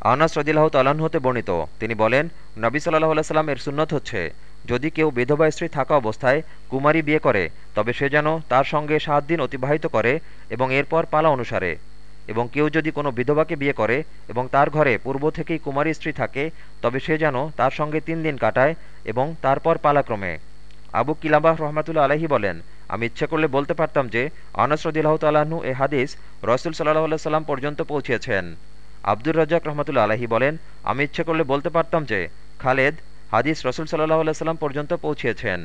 আনাস রদিল্লাহ তাল্লাহ্ন হতে বর্ণিত। তিনি বলেন, নবী সাল্লাহ আল্লাহ এর সুন্নত হচ্ছে, যদি কেউ বিধবা স্ত্রী থাকা অবস্থায় কুমারী বিয়ে করে, তবে সে যেন তার সঙ্গে সাত দিন অতিবাহিত করে এবং এরপর পালা অনুসারে। এবং কেউ যদি কোনো বিধবাকে বিয়ে করে এবং তার ঘরে পূর্ব থেকেই কুমারী স্ত্রী থাকে, তবে সে যেন তার সঙ্গে তিন দিন কাটায় এবং তারপর পালাক্রমে আবু কিলাবাহ রহমাতুল্লা আলহি বলেন, আমি ইচ্ছে করলে বলতে পারতাম যে, আনস রদিল্লাহ তাল্লাহ্ন এ হাদিস রসুল সাল্লাহ সাল্লাম পর্যন্ত পৌঁছেছেন। আব্দুর রাজাক রহমতুল্লা আলহি বলেন, আমি ইচ্ছে করলে বলতে পারতাম যে খালেদ হাদিস রসুল সাল্লাহ সাল্লাম পর্যন্ত পৌঁছিয়েছেন